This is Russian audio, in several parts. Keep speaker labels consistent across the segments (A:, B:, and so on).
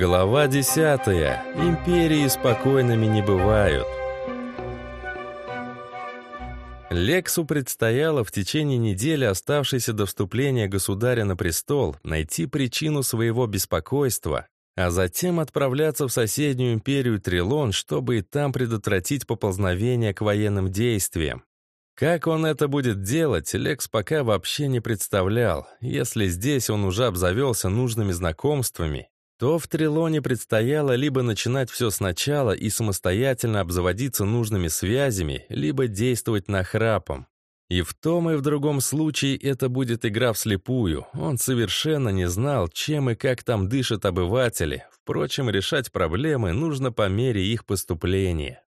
A: Глава десятая. Империи спокойными не бывают. Лексу предстояло в течение недели, оставшейся до вступления государя на престол, найти причину своего беспокойства, а затем отправляться в соседнюю империю Трилон, чтобы и там предотвратить поползновение к военным действиям. Как он это будет делать, Лекс пока вообще не представлял. Если здесь он уже обзавелся нужными знакомствами, то в Трилоне предстояло либо начинать все сначала и самостоятельно обзаводиться нужными связями, либо действовать нахрапом. И в том и в другом случае это будет игра вслепую. Он совершенно не знал, чем и как там дышат обыватели. Впрочем, решать проблемы нужно по мере их поступления.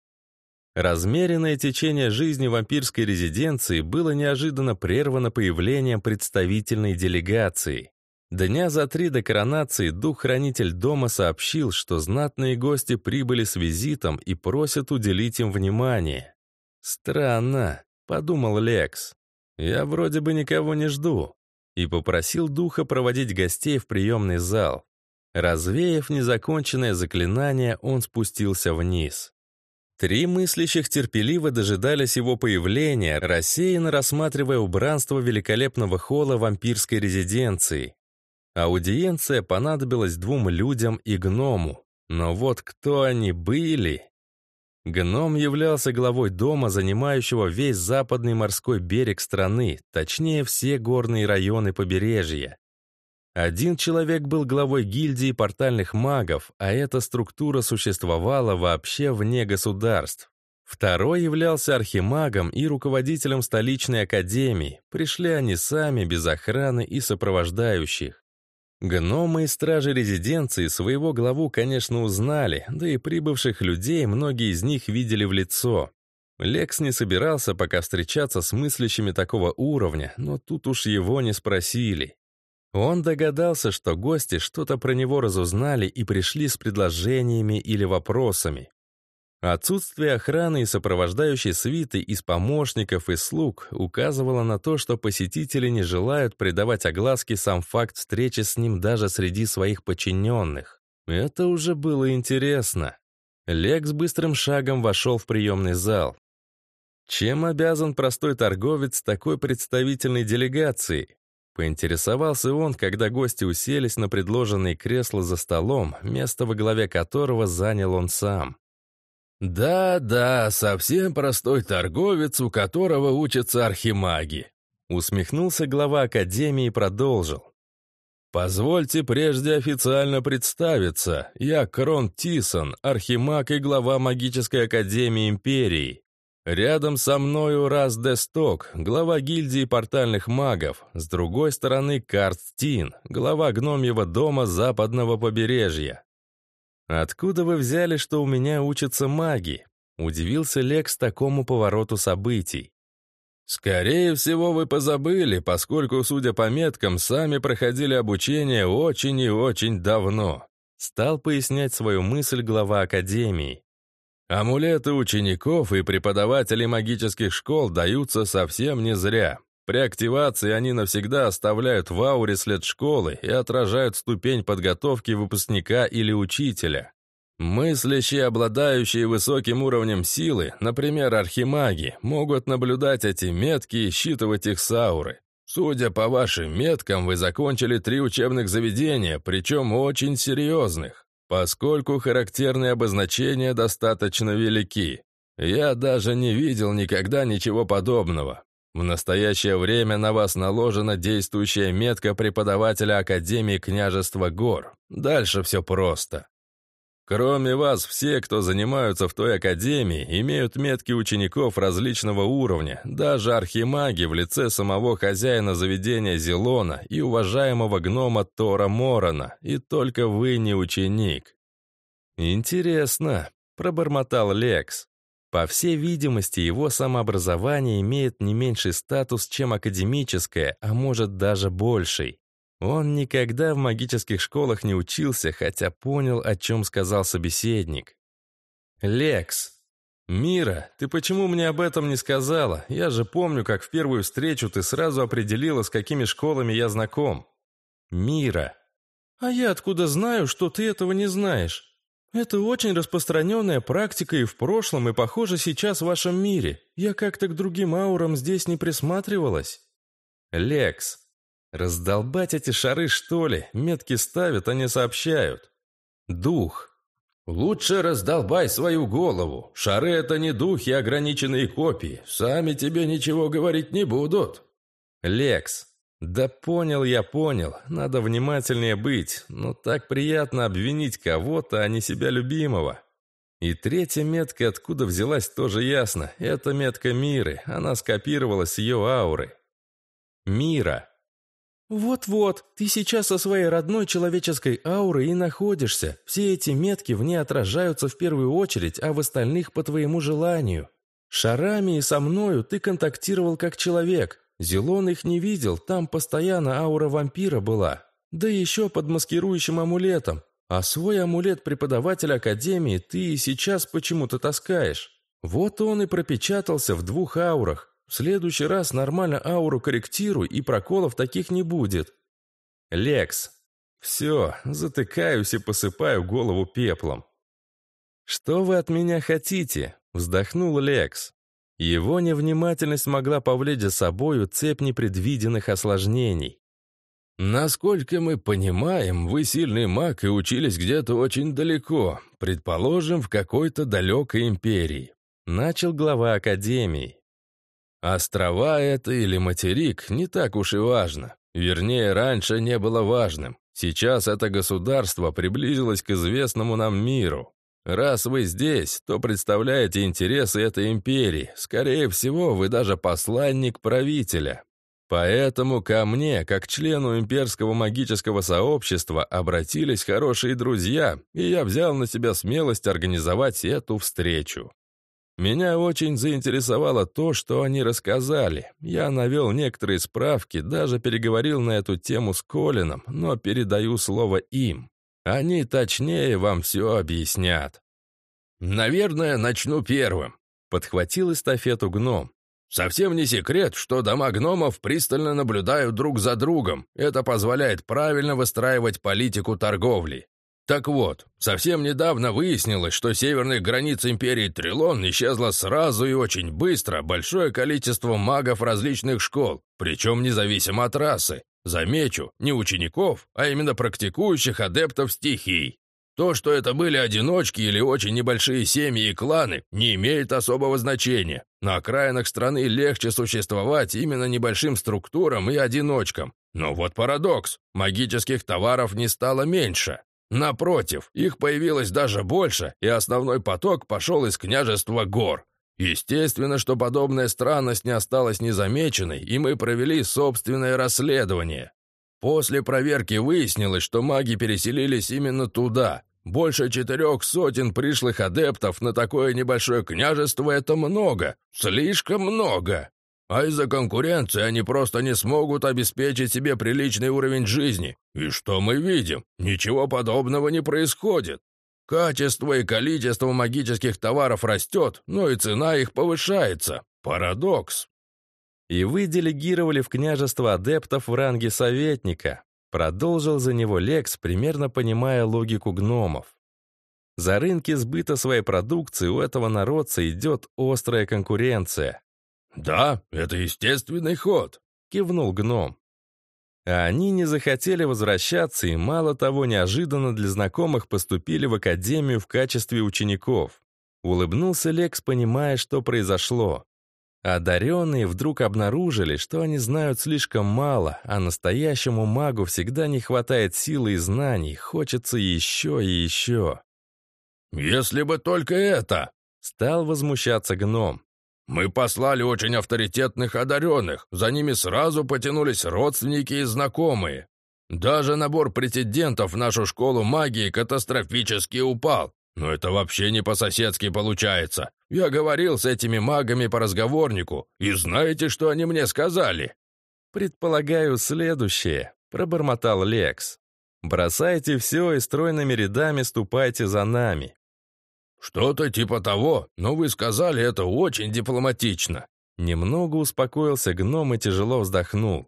A: Размеренное течение жизни вампирской резиденции было неожиданно прервано появлением представительной делегации. Дня за три до коронации дух-хранитель дома сообщил, что знатные гости прибыли с визитом и просят уделить им внимание. «Странно», — подумал Лекс. «Я вроде бы никого не жду». И попросил духа проводить гостей в приемный зал. Развеяв незаконченное заклинание, он спустился вниз. Три мыслящих терпеливо дожидались его появления, рассеянно рассматривая убранство великолепного холла вампирской резиденции. Аудиенция понадобилась двум людям и гному. Но вот кто они были? Гном являлся главой дома, занимающего весь западный морской берег страны, точнее все горные районы побережья. Один человек был главой гильдии портальных магов, а эта структура существовала вообще вне государств. Второй являлся архимагом и руководителем столичной академии. Пришли они сами, без охраны и сопровождающих. Гномы и стражи резиденции своего главу, конечно, узнали, да и прибывших людей многие из них видели в лицо. Лекс не собирался пока встречаться с мыслящими такого уровня, но тут уж его не спросили. Он догадался, что гости что-то про него разузнали и пришли с предложениями или вопросами. Отсутствие охраны и сопровождающей свиты из помощников и слуг указывало на то, что посетители не желают придавать огласке сам факт встречи с ним даже среди своих подчиненных. Это уже было интересно. Лекс быстрым шагом вошел в приемный зал. Чем обязан простой торговец такой представительной делегацией? Поинтересовался он, когда гости уселись на предложенные кресла за столом, место во главе которого занял он сам. «Да-да, совсем простой торговец, у которого учатся архимаги», усмехнулся глава Академии и продолжил. «Позвольте прежде официально представиться. Я Крон Тисон, архимаг и глава Магической Академии Империи. Рядом со мною Раз Десток, глава гильдии портальных магов. С другой стороны Карстин, глава гномьего дома западного побережья. «Откуда вы взяли, что у меня учатся маги?» Удивился Лекс такому повороту событий. «Скорее всего, вы позабыли, поскольку, судя по меткам, сами проходили обучение очень и очень давно», стал пояснять свою мысль глава Академии. «Амулеты учеников и преподавателей магических школ даются совсем не зря. При активации они навсегда оставляют в ауре след школы и отражают ступень подготовки выпускника или учителя. Мыслящие, обладающие высоким уровнем силы, например, архимаги, могут наблюдать эти метки и считывать их с ауры. Судя по вашим меткам, вы закончили три учебных заведения, причем очень серьезных, поскольку характерные обозначения достаточно велики. Я даже не видел никогда ничего подобного. В настоящее время на вас наложена действующая метка преподавателя Академии княжества Гор. Дальше все просто. Кроме вас, все, кто занимаются в той академии, имеют метки учеников различного уровня, даже архимаги в лице самого хозяина заведения Зелона и уважаемого гнома Тора Морона, и только вы не ученик. «Интересно», — пробормотал Лекс. По всей видимости, его самообразование имеет не меньший статус, чем академическое, а может даже больший. Он никогда в магических школах не учился, хотя понял, о чем сказал собеседник. «Лекс, Мира, ты почему мне об этом не сказала? Я же помню, как в первую встречу ты сразу определила, с какими школами я знаком». «Мира».
B: «А я откуда знаю, что ты этого не знаешь? Это очень распространенная практика и в прошлом, и, похоже, сейчас в вашем мире. Я как-то к другим аурам здесь не присматривалась».
A: «Лекс, раздолбать эти шары, что ли? Метки ставят, а не сообщают. Дух». «Лучше раздолбай свою голову. Шары — это не духи, ограниченные копии. Сами тебе ничего говорить не будут». «Лекс, да понял я, понял. Надо внимательнее быть. Но так приятно обвинить кого-то, а не себя любимого». И третья метка, откуда взялась, тоже ясно. Это метка Миры. Она скопировалась с ее ауры. Мира.
B: «Вот-вот, ты сейчас со своей родной человеческой аурой и находишься. Все эти метки в ней отражаются в первую очередь, а в остальных по твоему желанию. Шарами и со мною ты контактировал как человек. Зелон их не видел, там постоянно аура вампира была. Да еще под маскирующим амулетом. А свой амулет преподавателя Академии ты и сейчас почему-то таскаешь. Вот он и пропечатался в двух аурах. В следующий раз нормально ауру корректируй, и проколов таких не будет.
A: Лекс. Все, затыкаюсь и посыпаю голову пеплом. «Что вы от меня хотите?» — вздохнул Лекс. Его невнимательность могла повлечь за собою цепь непредвиденных осложнений. «Насколько мы понимаем, вы сильный маг и учились где-то очень далеко, предположим, в какой-то далекой империи», — начал глава Академии. Острова это или материк не так уж и важно. Вернее, раньше не было важным. Сейчас это государство приблизилось к известному нам миру. Раз вы здесь, то представляете интересы этой империи. Скорее всего, вы даже посланник правителя. Поэтому ко мне, как члену имперского магического сообщества, обратились хорошие друзья, и я взял на себя смелость организовать эту встречу. Меня очень заинтересовало то, что они рассказали. Я навел некоторые справки, даже переговорил на эту тему с Колином, но передаю слово им. Они точнее вам все объяснят. «Наверное, начну первым», — подхватил эстафету гном. «Совсем не секрет, что дома гномов пристально наблюдают друг за другом. Это позволяет правильно выстраивать политику торговли. Так вот, совсем недавно выяснилось, что северных границ империи Трилон исчезло сразу и очень быстро большое количество магов различных школ, причем независимо от расы. Замечу, не учеников, а именно практикующих адептов стихий. То, что это были одиночки или очень небольшие семьи и кланы, не имеет особого значения. На окраинах страны легче существовать именно небольшим структурам и одиночкам. Но вот парадокс, магических товаров не стало меньше. Напротив, их появилось даже больше, и основной поток пошел из княжества гор. Естественно, что подобная странность не осталась незамеченной, и мы провели собственное расследование. После проверки выяснилось, что маги переселились именно туда. Больше четырех сотен пришлых адептов на такое небольшое княжество – это много, слишком много. А из-за конкуренции они просто не смогут обеспечить себе приличный уровень жизни. И что мы видим? Ничего подобного не происходит. Качество и количество магических товаров растет, но и цена их повышается. Парадокс. И вы делегировали в княжество адептов в ранге советника. Продолжил за него Лекс, примерно понимая логику гномов. За рынки сбыта своей продукции у этого народца идет острая конкуренция.
C: «Да, это естественный ход», — кивнул гном.
A: А они не захотели возвращаться и, мало того, неожиданно для знакомых поступили в академию в качестве учеников. Улыбнулся Лекс, понимая, что произошло. Одаренные вдруг обнаружили, что они знают слишком мало, а настоящему магу всегда не хватает силы и знаний, хочется еще и еще.
C: «Если бы только это!» — стал возмущаться гном. Мы послали очень авторитетных одаренных, за ними сразу потянулись родственники и знакомые. Даже набор претендентов в нашу школу магии катастрофически упал. Но это вообще не по-соседски получается. Я говорил с этими магами по разговорнику, и знаете, что они мне сказали?»
A: «Предполагаю, следующее», — пробормотал Лекс. «Бросайте все и стройными рядами ступайте за нами.
C: «Что-то типа того, но вы сказали это очень дипломатично».
A: Немного успокоился гном и тяжело вздохнул.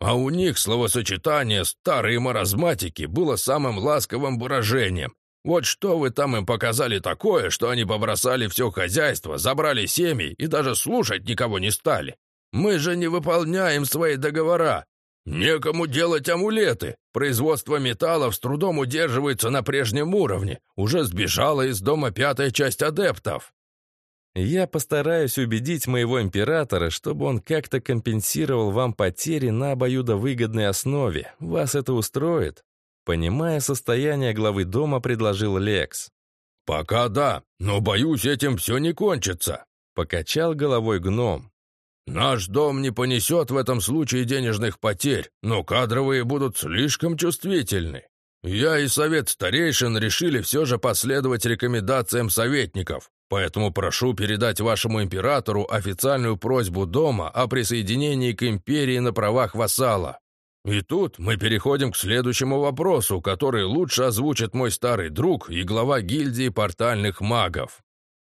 C: А у них словосочетание «старые маразматики» было самым ласковым выражением. Вот что вы там им показали такое, что они побросали все хозяйство, забрали семьи и даже слушать никого не стали. Мы же не выполняем свои договора. Некому делать амулеты. Производство металлов с трудом удерживается на прежнем уровне. Уже сбежала из дома пятая часть адептов.
A: Я постараюсь убедить моего императора, чтобы он как-то компенсировал вам потери на обоюдовыгодной основе. Вас это устроит?» Понимая состояние главы дома, предложил Лекс.
C: «Пока да, но, боюсь, этим все не кончится», — покачал головой гном. «Наш дом не понесет в этом случае денежных потерь, но кадровые будут слишком чувствительны. Я и совет старейшин решили все же последовать рекомендациям советников, Поэтому прошу передать вашему императору официальную просьбу дома о присоединении к империи на правах вассала. И тут мы переходим к следующему вопросу, который лучше озвучит мой старый друг и глава гильдии портальных магов.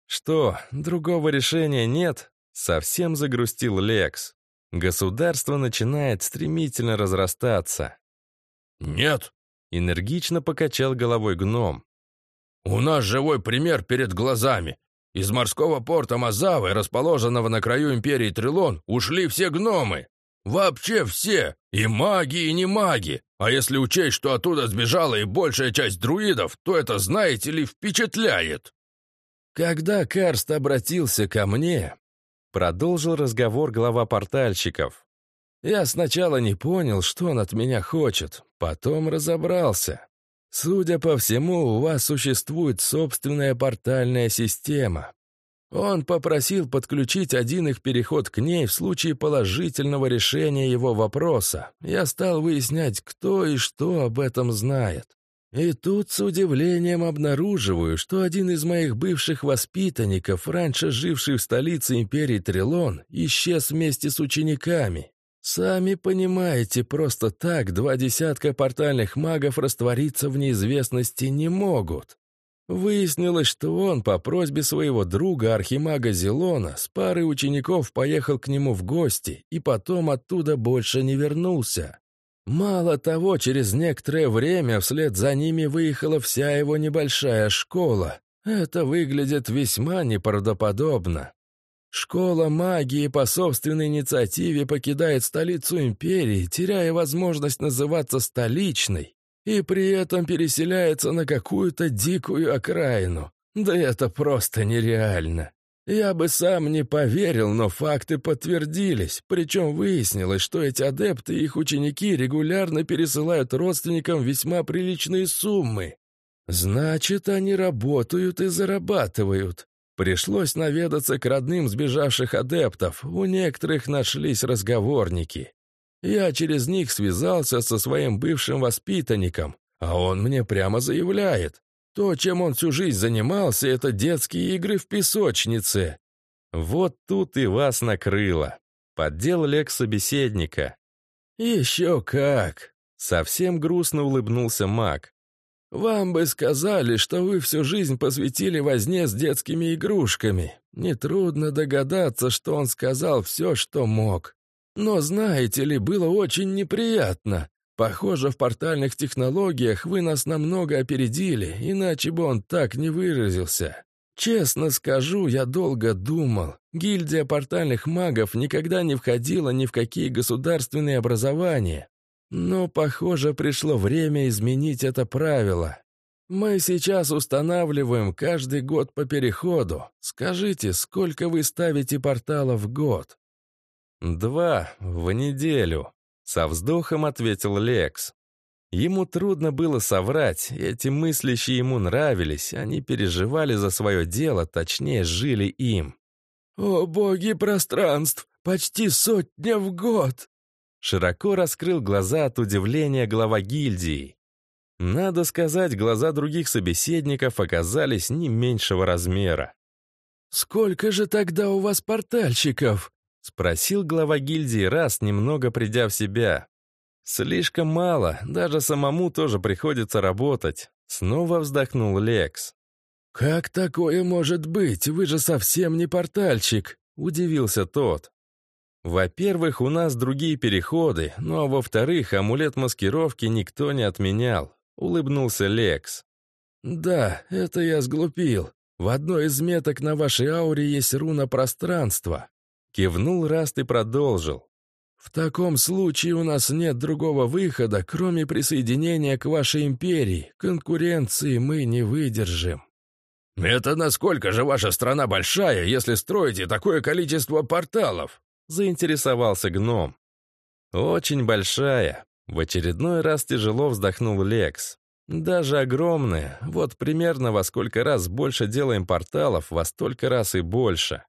A: Что, другого решения нет? Совсем загрустил Лекс. Государство начинает стремительно разрастаться.
C: Нет,
A: энергично покачал головой гном.
C: У нас живой пример перед глазами. Из морского порта Мазавы, расположенного на краю империи Трилон, ушли все гномы. Вообще все. И маги, и не маги. А если учесть, что оттуда сбежала и большая часть друидов, то это, знаете ли, впечатляет.
B: Когда Карст обратился ко мне, продолжил разговор глава портальщиков. Я сначала не понял, что он от меня хочет, потом разобрался. Судя по всему, у вас существует собственная портальная система. Он попросил подключить один их переход к ней в случае положительного решения его вопроса. Я стал выяснять, кто и что об этом знает. И тут с удивлением обнаруживаю, что один из моих бывших воспитанников, раньше живший в столице империи Трилон, исчез вместе с учениками. Сами понимаете, просто так два десятка портальных магов раствориться в неизвестности не могут. Выяснилось, что он по просьбе своего друга, архимага Зелона, с парой учеников поехал к нему в гости и потом оттуда больше не вернулся. Мало того, через некоторое время вслед за ними выехала вся его небольшая школа. Это выглядит весьма неправдоподобно. Школа магии по собственной инициативе покидает столицу империи, теряя возможность называться столичной, и при этом переселяется на какую-то дикую окраину. Да это просто нереально. Я бы сам не поверил, но факты подтвердились, причем выяснилось, что эти адепты и их ученики регулярно пересылают родственникам весьма приличные суммы. Значит, они работают и зарабатывают. Пришлось наведаться к родным сбежавших адептов, у некоторых нашлись разговорники. Я через них связался со своим бывшим воспитанником, а он мне прямо заявляет. То, чем он всю жизнь занимался, это детские игры в песочнице.
A: Вот тут и вас накрыло. Поддел Лекс собеседника.
B: Еще как.
A: Совсем грустно улыбнулся маг.
B: Вам бы сказали, что вы всю жизнь посвятили возне с детскими игрушками. Нетрудно догадаться, что он сказал все, что мог. Но, знаете ли, было очень неприятно. Похоже, в портальных технологиях вы нас намного опередили, иначе бы он так не выразился. Честно скажу, я долго думал. Гильдия портальных магов никогда не входила ни в какие государственные образования. Но, похоже, пришло время изменить это правило. Мы сейчас устанавливаем каждый год по переходу. Скажите, сколько вы ставите порталов в год?
A: Два, в неделю. Со вздохом ответил Лекс. Ему трудно было соврать, эти мыслящие ему нравились, они переживали за свое дело, точнее, жили им.
B: «О, боги пространств! Почти сотня в год!»
A: Широко раскрыл глаза от удивления глава гильдии. Надо сказать, глаза других собеседников оказались не меньшего размера.
B: «Сколько же тогда у вас портальщиков?»
A: — спросил глава гильдии раз, немного придя в себя. «Слишком мало, даже самому тоже приходится работать», — снова вздохнул Лекс.
B: «Как такое может быть? Вы же совсем не портальщик», — удивился тот.
A: Во-первых, у нас другие переходы, ну а во-вторых, амулет маскировки никто не отменял. Улыбнулся Лекс.
B: «Да, это я сглупил. В одной из меток на вашей ауре есть руна пространства».
A: Кивнул Раст и продолжил.
B: «В таком случае у нас нет другого выхода, кроме присоединения к вашей империи. Конкуренции мы не выдержим».
C: «Это насколько же ваша страна большая, если строите такое количество порталов?»
A: — заинтересовался гном. «Очень большая». В очередной раз тяжело вздохнул Лекс. Даже огромные. Вот примерно во сколько раз больше делаем порталов, во столько раз и больше.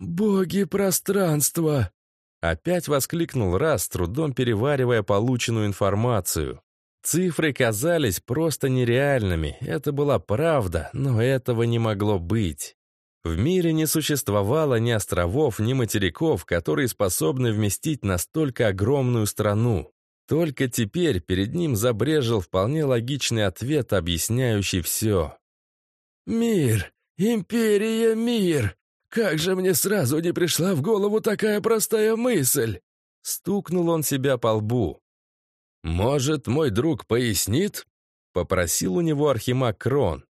B: «Боги пространства!»
A: Опять воскликнул раз, трудом переваривая полученную информацию. Цифры казались просто нереальными. Это была правда, но этого не могло быть. В мире не существовало ни островов, ни материков, которые способны вместить настолько огромную страну. Только теперь перед ним забрежил вполне логичный ответ, объясняющий все.
B: «Мир! Империя мир! Как же мне сразу не пришла в голову такая простая мысль!»
A: Стукнул он себя по лбу.
C: «Может, мой друг пояснит?» — попросил у него Архимаг Крон.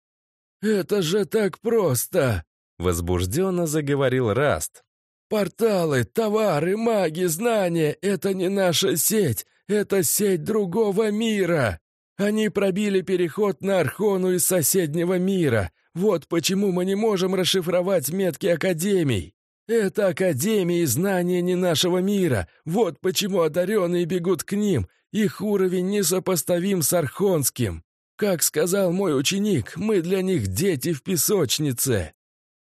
B: «Это же так просто!»
A: — возбужденно заговорил Раст.
B: «Порталы, товары, маги, знания — это не наша сеть, это сеть другого мира. Они пробили переход на Архону из соседнего мира. Вот почему мы не можем расшифровать метки Академий. Это Академии знания не нашего мира. Вот почему одаренные бегут к ним. Их уровень несопоставим с Архонским. Как сказал мой ученик, мы для них дети в песочнице».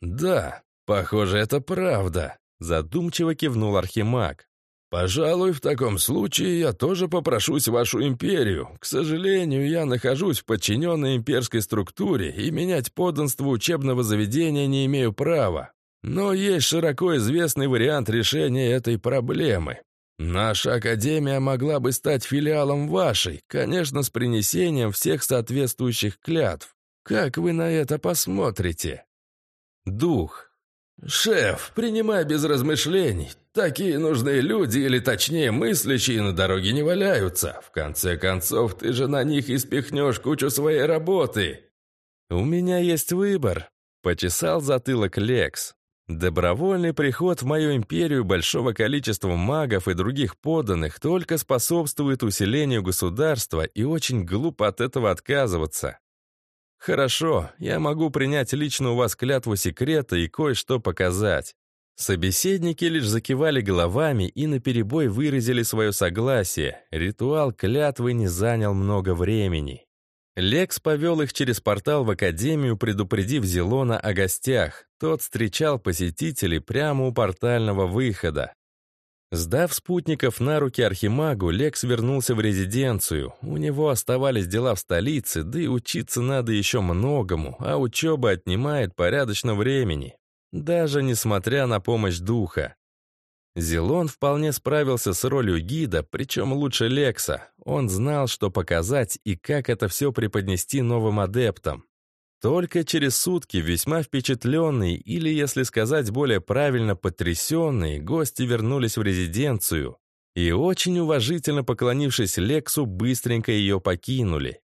A: «Да, похоже, это правда», — задумчиво кивнул Архимаг.
C: «Пожалуй, в таком случае я тоже попрошусь в вашу империю. К сожалению, я нахожусь в подчиненной имперской структуре и менять подданство учебного заведения не имею права. Но есть широко известный вариант решения этой проблемы. Наша академия могла бы стать филиалом вашей, конечно, с принесением всех соответствующих клятв. Как вы на это посмотрите?»
A: «Дух,
C: «Шеф, принимай без размышлений. Такие нужные люди, или точнее мыслящие, на дороге не валяются. В конце концов, ты же на них испихнешь кучу своей работы».
A: «У меня есть выбор», — почесал затылок Лекс. «Добровольный приход в мою империю большого количества магов и других подданных только способствует усилению государства и очень глупо от этого отказываться. «Хорошо, я могу принять лично у вас клятву секрета и кое-что показать». Собеседники лишь закивали головами и наперебой выразили свое согласие. Ритуал клятвы не занял много времени. Лекс повел их через портал в академию, предупредив Зелона о гостях. Тот встречал посетителей прямо у портального выхода. Сдав спутников на руки Архимагу, Лекс вернулся в резиденцию. У него оставались дела в столице, да и учиться надо еще многому, а учеба отнимает порядочно времени. Даже несмотря на помощь духа. Зелон вполне справился с ролью гида, причем лучше Лекса. Он знал, что показать и как это все преподнести новым адептам. Только через сутки весьма впечатленные, или, если сказать более правильно, потрясенные, гости вернулись в резиденцию и, очень уважительно поклонившись Лексу, быстренько ее покинули.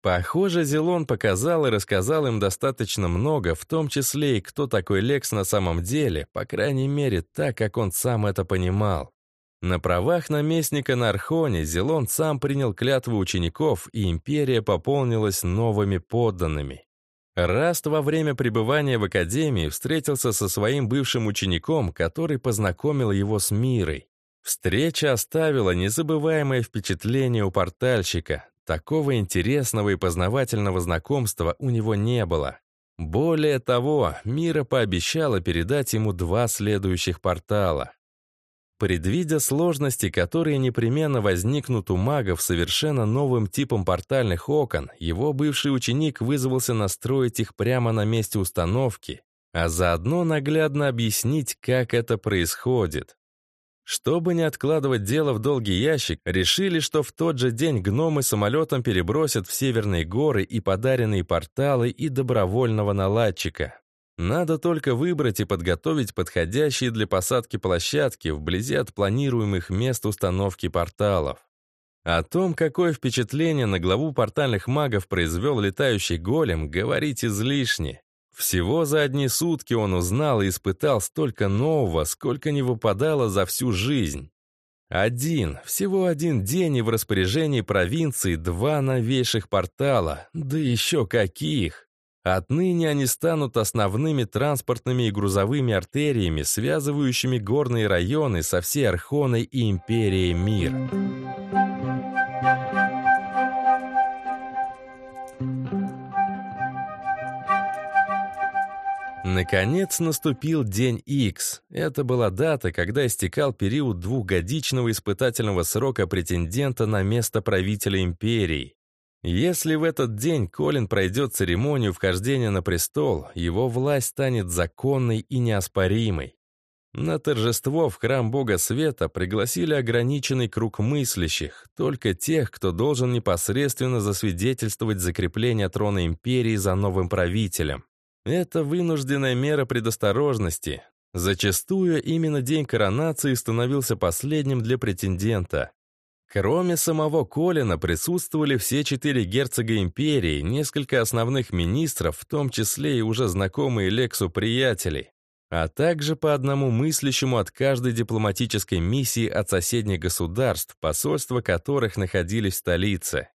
A: Похоже, Зелон показал и рассказал им достаточно много, в том числе и кто такой Лекс на самом деле, по крайней мере, так, как он сам это понимал. На правах наместника на Архоне Зелон сам принял клятву учеников, и империя пополнилась новыми подданными. Раст во время пребывания в академии встретился со своим бывшим учеником, который познакомил его с Мирой. Встреча оставила незабываемое впечатление у портальщика. Такого интересного и познавательного знакомства у него не было. Более того, Мира пообещала передать ему два следующих портала. Предвидя сложности, которые непременно возникнут у магов совершенно новым типом портальных окон, его бывший ученик вызвался настроить их прямо на месте установки, а заодно наглядно объяснить, как это происходит. Чтобы не откладывать дело в долгий ящик, решили, что в тот же день гномы самолетом перебросят в Северные горы и подаренные порталы и добровольного наладчика. Надо только выбрать и подготовить подходящие для посадки площадки вблизи от планируемых мест установки порталов. О том, какое впечатление на главу портальных магов произвел летающий голем, говорить излишне. Всего за одни сутки он узнал и испытал столько нового, сколько не выпадало за всю жизнь. Один, всего один день и в распоряжении провинции два новейших портала, да еще каких! Отныне они станут основными транспортными и грузовыми артериями, связывающими горные районы со всей Архоной и Империей Мир. Наконец наступил день X. Это была дата, когда истекал период двухгодичного испытательного срока претендента на место правителя империи. Если в этот день Колин пройдет церемонию вхождения на престол, его власть станет законной и неоспоримой. На торжество в храм Бога Света пригласили ограниченный круг мыслящих, только тех, кто должен непосредственно засвидетельствовать закрепление трона империи за новым правителем. Это вынужденная мера предосторожности. Зачастую именно день коронации становился последним для претендента. Кроме самого Колина присутствовали все четыре герцога империи, несколько основных министров, в том числе и уже знакомые Лексу приятели, а также по одному мыслящему от каждой дипломатической миссии от соседних государств, посольства которых находились в столице.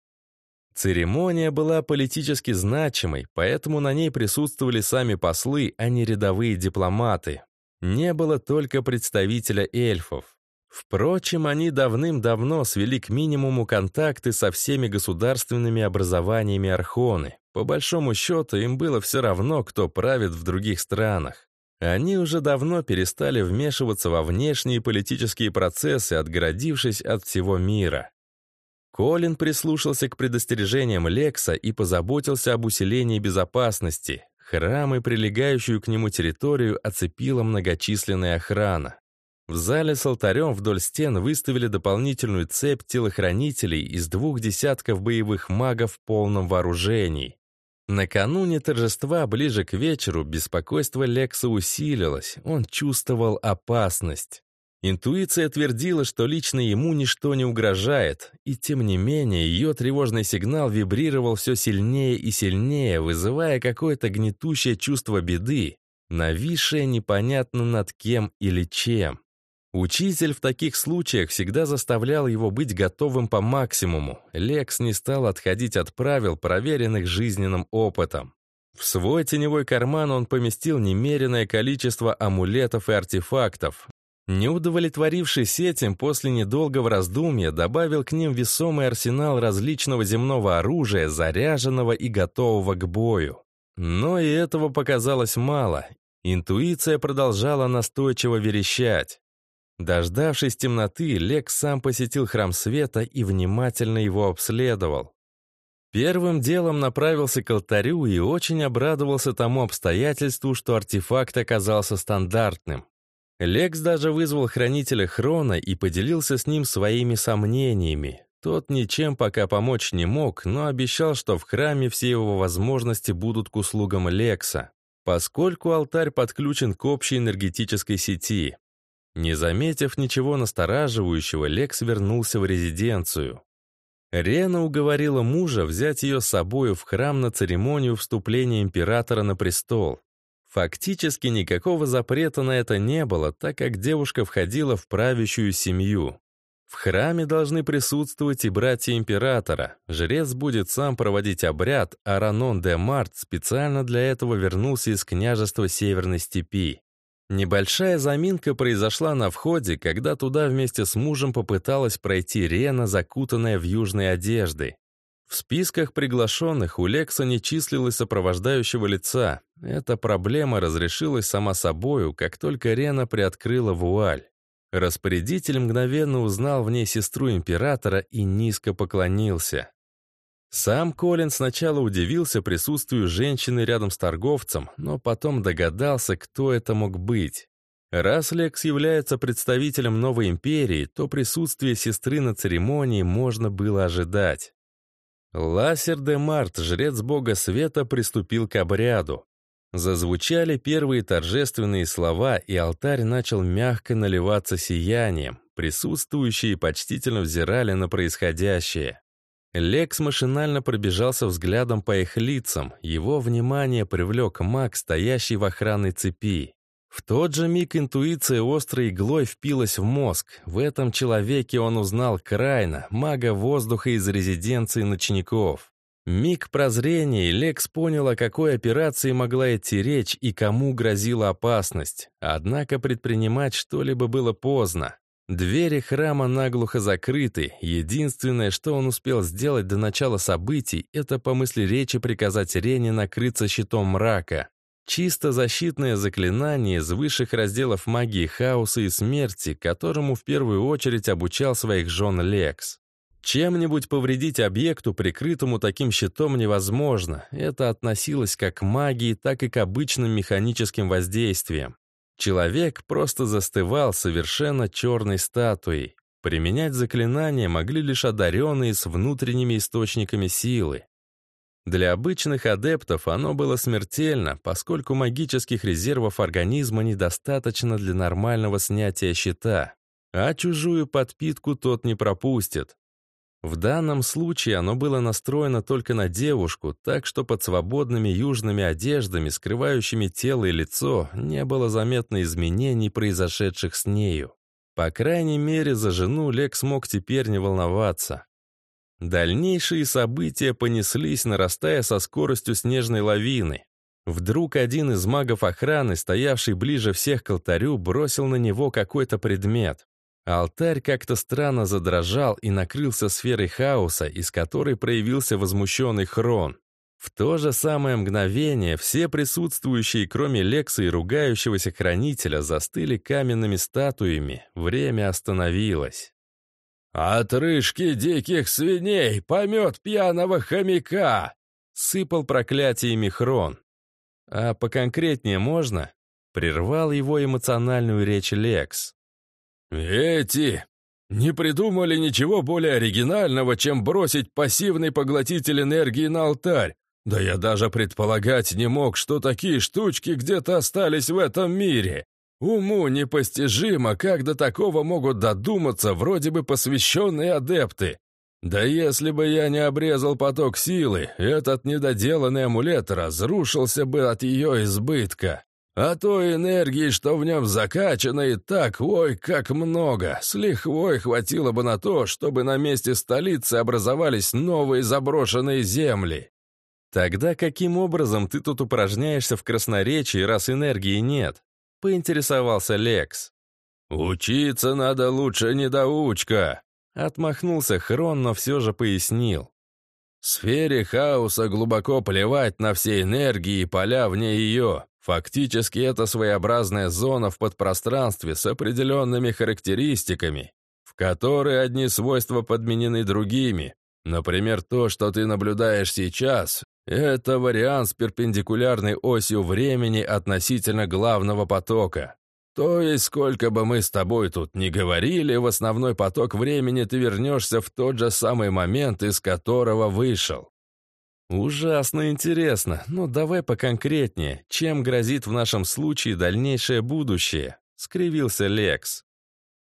A: Церемония была политически значимой, поэтому на ней присутствовали сами послы, а не рядовые дипломаты. Не было только представителя эльфов. Впрочем, они давным-давно свели к минимуму контакты со всеми государственными образованиями Архоны. По большому счету, им было все равно, кто правит в других странах. Они уже давно перестали вмешиваться во внешние политические процессы, отгородившись от всего мира. Колин прислушался к предостережениям Лекса и позаботился об усилении безопасности. Храм и прилегающую к нему территорию оцепила многочисленная охрана. В зале с алтарем вдоль стен выставили дополнительную цепь телохранителей из двух десятков боевых магов в полном вооружении. Накануне торжества, ближе к вечеру, беспокойство Лекса усилилось, он чувствовал опасность. Интуиция твердила, что лично ему ничто не угрожает, и тем не менее ее тревожный сигнал вибрировал все сильнее и сильнее, вызывая какое-то гнетущее чувство беды, нависшее непонятно над кем или чем. Учитель в таких случаях всегда заставлял его быть готовым по максимуму. Лекс не стал отходить от правил, проверенных жизненным опытом. В свой теневой карман он поместил немеренное количество амулетов и артефактов. Не удовлетворившись этим, после недолгого раздумья добавил к ним весомый арсенал различного земного оружия, заряженного и готового к бою. Но и этого показалось мало. Интуиция продолжала настойчиво верещать. Дождавшись темноты, Лекс сам посетил храм света и внимательно его обследовал. Первым делом направился к алтарю и очень обрадовался тому обстоятельству, что артефакт оказался стандартным. Лекс даже вызвал хранителя Хрона и поделился с ним своими сомнениями. Тот ничем пока помочь не мог, но обещал, что в храме все его возможности будут к услугам Лекса, поскольку алтарь подключен к общей энергетической сети. Не заметив ничего настораживающего, Лекс вернулся в резиденцию. Рена уговорила мужа взять ее с собою в храм на церемонию вступления императора на престол. Фактически никакого запрета на это не было, так как девушка входила в правящую семью. В храме должны присутствовать и братья императора. Жрец будет сам проводить обряд, а Ранон де Март специально для этого вернулся из княжества Северной степи. Небольшая заминка произошла на входе, когда туда вместе с мужем попыталась пройти Рена, закутанная в южные одежды. В списках приглашенных у Лекса не числилось сопровождающего лица. Эта проблема разрешилась сама собою, как только Рена приоткрыла вуаль. Распорядитель мгновенно узнал в ней сестру императора и низко поклонился. Сам Колин сначала удивился присутствию женщины рядом с торговцем, но потом догадался, кто это мог быть. Раз Лекс является представителем новой империи, то присутствие сестры на церемонии можно было ожидать. Лассер де Март, жрец бога света, приступил к обряду. Зазвучали первые торжественные слова, и алтарь начал мягко наливаться сиянием. Присутствующие почтительно взирали на происходящее. Лекс машинально пробежался взглядом по их лицам. Его внимание привлек маг, стоящий в охранной цепи. В тот же миг интуиция острой иглой впилась в мозг. В этом человеке он узнал Крайна, мага воздуха из резиденции ночников. Миг прозрения, Лекс понял, о какой операции могла идти речь и кому грозила опасность. Однако предпринимать что-либо было поздно. Двери храма наглухо закрыты. Единственное, что он успел сделать до начала событий, это по мысли речи приказать Рене накрыться щитом мрака. Чисто защитное заклинание из высших разделов магии хаоса и смерти, которому в первую очередь обучал своих жен Лекс. Чем-нибудь повредить объекту, прикрытому таким щитом, невозможно. Это относилось как к магии, так и к обычным механическим воздействиям. Человек просто застывал совершенно черной статуей. Применять заклинания могли лишь одаренные с внутренними источниками силы. Для обычных адептов оно было смертельно, поскольку магических резервов организма недостаточно для нормального снятия щита, а чужую подпитку тот не пропустит. В данном случае оно было настроено только на девушку, так что под свободными южными одеждами, скрывающими тело и лицо, не было заметно изменений, произошедших с нею. По крайней мере, за жену Лек смог теперь не волноваться. Дальнейшие события понеслись, нарастая со скоростью снежной лавины. Вдруг один из магов охраны, стоявший ближе всех к алтарю, бросил на него какой-то предмет. Алтарь как-то странно задрожал и накрылся сферой хаоса, из которой проявился возмущенный Хрон. В то же самое мгновение все присутствующие, кроме Лекса и ругающегося хранителя, застыли каменными статуями. Время остановилось.
C: «Отрыжки диких свиней! Помет пьяного хомяка!»
A: Сыпал проклятиями Хрон. «А поконкретнее можно?» Прервал его эмоциональную речь Лекс.
C: «Эти не придумали ничего более оригинального, чем бросить пассивный поглотитель энергии на алтарь. Да я даже предполагать не мог, что такие штучки где-то остались в этом мире. Уму непостижимо, как до такого могут додуматься вроде бы посвященные адепты. Да если бы я не обрезал поток силы, этот недоделанный амулет разрушился бы от ее избытка. А той энергии, что в нем закачано, и так, ой, как много, с лихвой хватило бы на то, чтобы на месте столицы образовались новые заброшенные земли.
A: Тогда каким образом ты тут упражняешься в красноречии, раз энергии нет? Поинтересовался Лекс.
C: «Учиться надо лучше недоучка», —
A: отмахнулся Хрон, но все же пояснил.
C: В сфере хаоса глубоко плевать на все энергии и поля вне ее. Фактически это своеобразная зона в подпространстве с определенными характеристиками, в которой одни свойства подменены другими. Например, то, что ты наблюдаешь сейчас, это вариант с перпендикулярной осью времени относительно главного потока. То есть, сколько бы мы с тобой тут ни говорили, в основной поток времени ты вернешься в тот же самый момент, из которого вышел.
A: «Ужасно интересно. Ну, давай поконкретнее. Чем грозит в нашем случае дальнейшее будущее?» — скривился Лекс.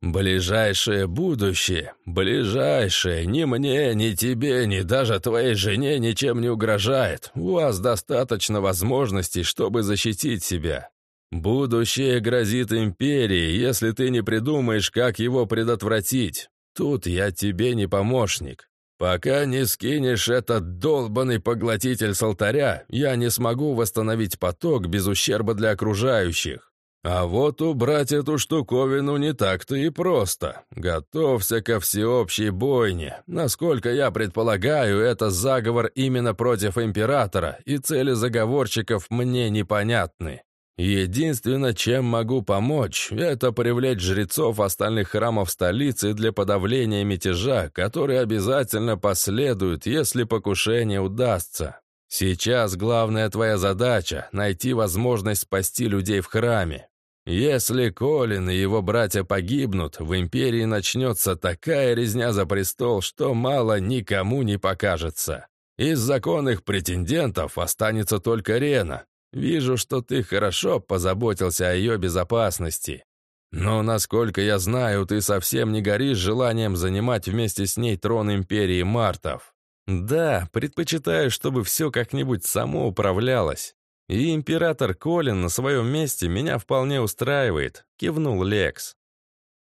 C: «Ближайшее будущее, ближайшее, ни мне, ни тебе, ни даже твоей жене ничем не угрожает. У вас достаточно возможностей, чтобы защитить себя. Будущее грозит империи, если ты не придумаешь, как его предотвратить. Тут я тебе не помощник. «Пока не скинешь этот долбанный поглотитель с алтаря, я не смогу восстановить поток без ущерба для окружающих. А вот убрать эту штуковину не так-то и просто. Готовься ко всеобщей бойне. Насколько я предполагаю, это заговор именно против императора, и цели заговорщиков мне непонятны. Единственное, чем могу помочь, это привлечь жрецов остальных храмов столицы для подавления мятежа, который обязательно последует, если покушение удастся. Сейчас главная твоя задача — найти возможность спасти людей в храме. Если Колин и его братья погибнут, в империи начнется такая резня за престол, что мало никому не покажется. Из законных претендентов останется только Рена,
A: Вижу, что ты хорошо позаботился о ее безопасности. Но, насколько я знаю, ты совсем не горишь желанием занимать вместе с ней трон Империи Мартов. Да, предпочитаю, чтобы все как-нибудь само управлялось. И император Колин на своем месте меня вполне устраивает, кивнул Лекс.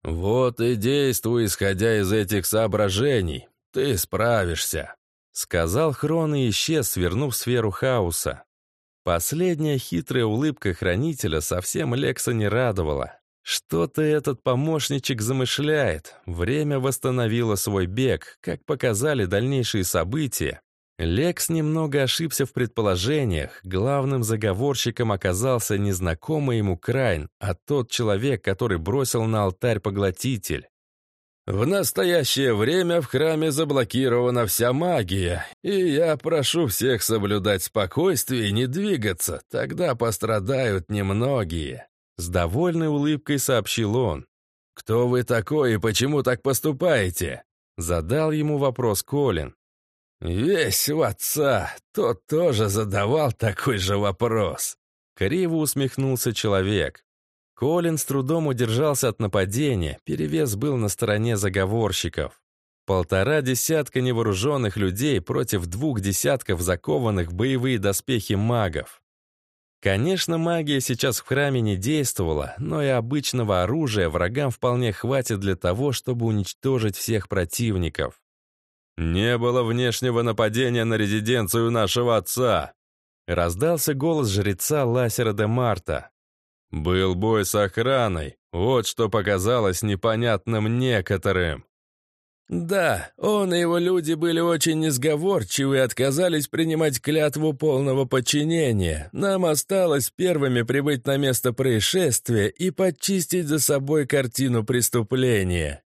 A: Вот и действуй, исходя из этих соображений. Ты справишься, сказал Хрон и исчез, свернув сферу хаоса. Последняя хитрая улыбка хранителя совсем Лекса не радовала. Что-то этот помощничек замышляет. Время восстановило свой бег, как показали дальнейшие события. Лекс немного ошибся в предположениях. Главным заговорщиком оказался незнакомый ему Крайн, а тот человек, который бросил на алтарь поглотитель. В настоящее время в храме заблокирована вся магия, и я прошу всех соблюдать спокойствие и не двигаться, тогда пострадают немногие. С довольной улыбкой сообщил он. «Кто вы такой и почему так поступаете?» Задал ему вопрос Колин. «Весь в отца, тот тоже задавал такой же вопрос». Криво усмехнулся человек. Колин с трудом удержался от нападения, перевес был на стороне заговорщиков. Полтора десятка невооруженных людей против двух десятков закованных в боевые доспехи магов. Конечно, магия сейчас в храме не действовала, но и обычного оружия врагам вполне хватит для того, чтобы уничтожить всех противников. «Не было внешнего нападения на резиденцию нашего отца!» Раздался голос жреца Ласера де Марта. «Был бой с охраной, вот что показалось непонятным некоторым».
D: Да, он и его люди были очень несговорчивы и отказались принимать клятву полного подчинения. Нам осталось первыми прибыть на место происшествия и почистить за собой картину преступления.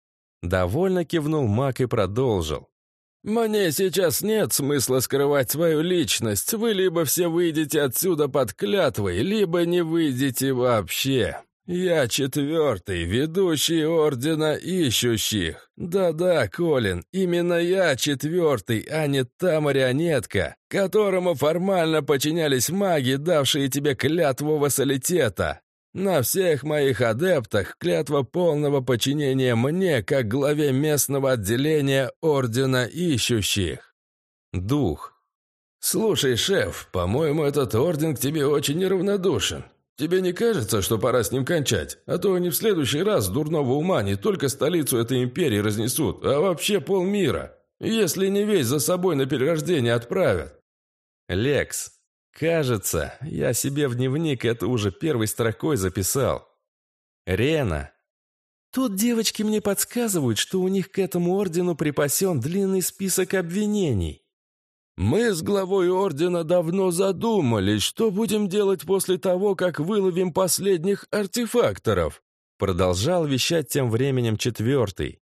A: Довольно кивнул Мак и продолжил.
D: «Мне сейчас нет смысла скрывать свою личность. Вы либо все выйдете отсюда под клятвой, либо не выйдете вообще. «Я четвертый, ведущий Ордена Ищущих. Да-да, Колин, именно я четвертый, а не та марионетка, которому формально подчинялись маги, давшие тебе клятву вассалитета. На всех моих адептах клятва полного подчинения мне, как главе местного отделения Ордена Ищущих. Дух. Слушай, шеф, по-моему, этот орден к тебе очень неравнодушен. Тебе не кажется, что пора с ним кончать? А то они в следующий раз дурного ума не только столицу этой империи разнесут, а вообще полмира. Если не весь за собой на перерождение отправят.
A: Лекс, кажется, я себе в дневник это уже первой строкой записал. Рена. Тут девочки мне подсказывают, что у них к этому ордену припасен длинный список обвинений.
D: «Мы с главой ордена давно задумались, что будем делать после того, как выловим последних артефакторов»,
A: продолжал вещать тем временем четвертый.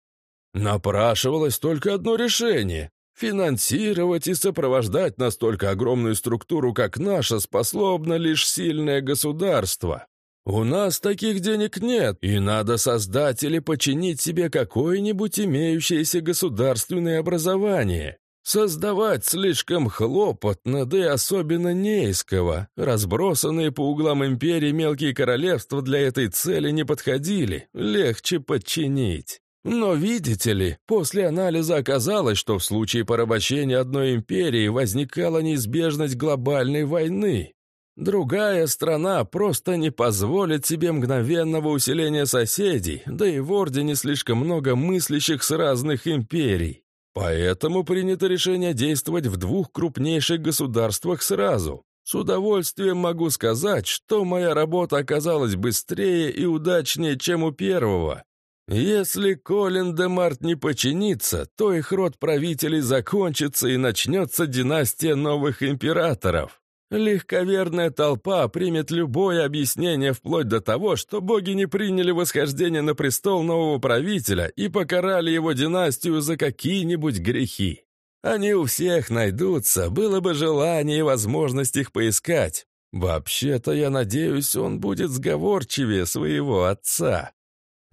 D: «Напрашивалось только одно решение – финансировать и сопровождать настолько огромную структуру, как наша, способно лишь сильное государство. У нас таких денег нет, и надо создать или починить себе какое-нибудь имеющееся государственное образование. Создавать слишком хлопотно, да и особенно не из кого. Разбросанные по углам империи мелкие королевства для этой цели не подходили, легче подчинить. Но видите ли, после анализа оказалось, что в случае порабощения одной империи возникала неизбежность глобальной войны. Другая страна просто не позволит себе мгновенного усиления соседей, да и в Ордене слишком много мыслящих с разных империй. Поэтому принято решение действовать в двух крупнейших государствах сразу. С удовольствием могу сказать, что моя работа оказалась быстрее и удачнее, чем у первого. Если Колин де Март не починится, то их род правителей закончится и начнется династия новых императоров. Легковерная толпа примет любое объяснение вплоть до того, что боги не приняли восхождение на престол нового правителя и покарали его династию за какие-нибудь грехи. Они у всех найдутся, было бы желание и возможность их поискать. Вообще-то, я надеюсь, он будет сговорчивее своего отца.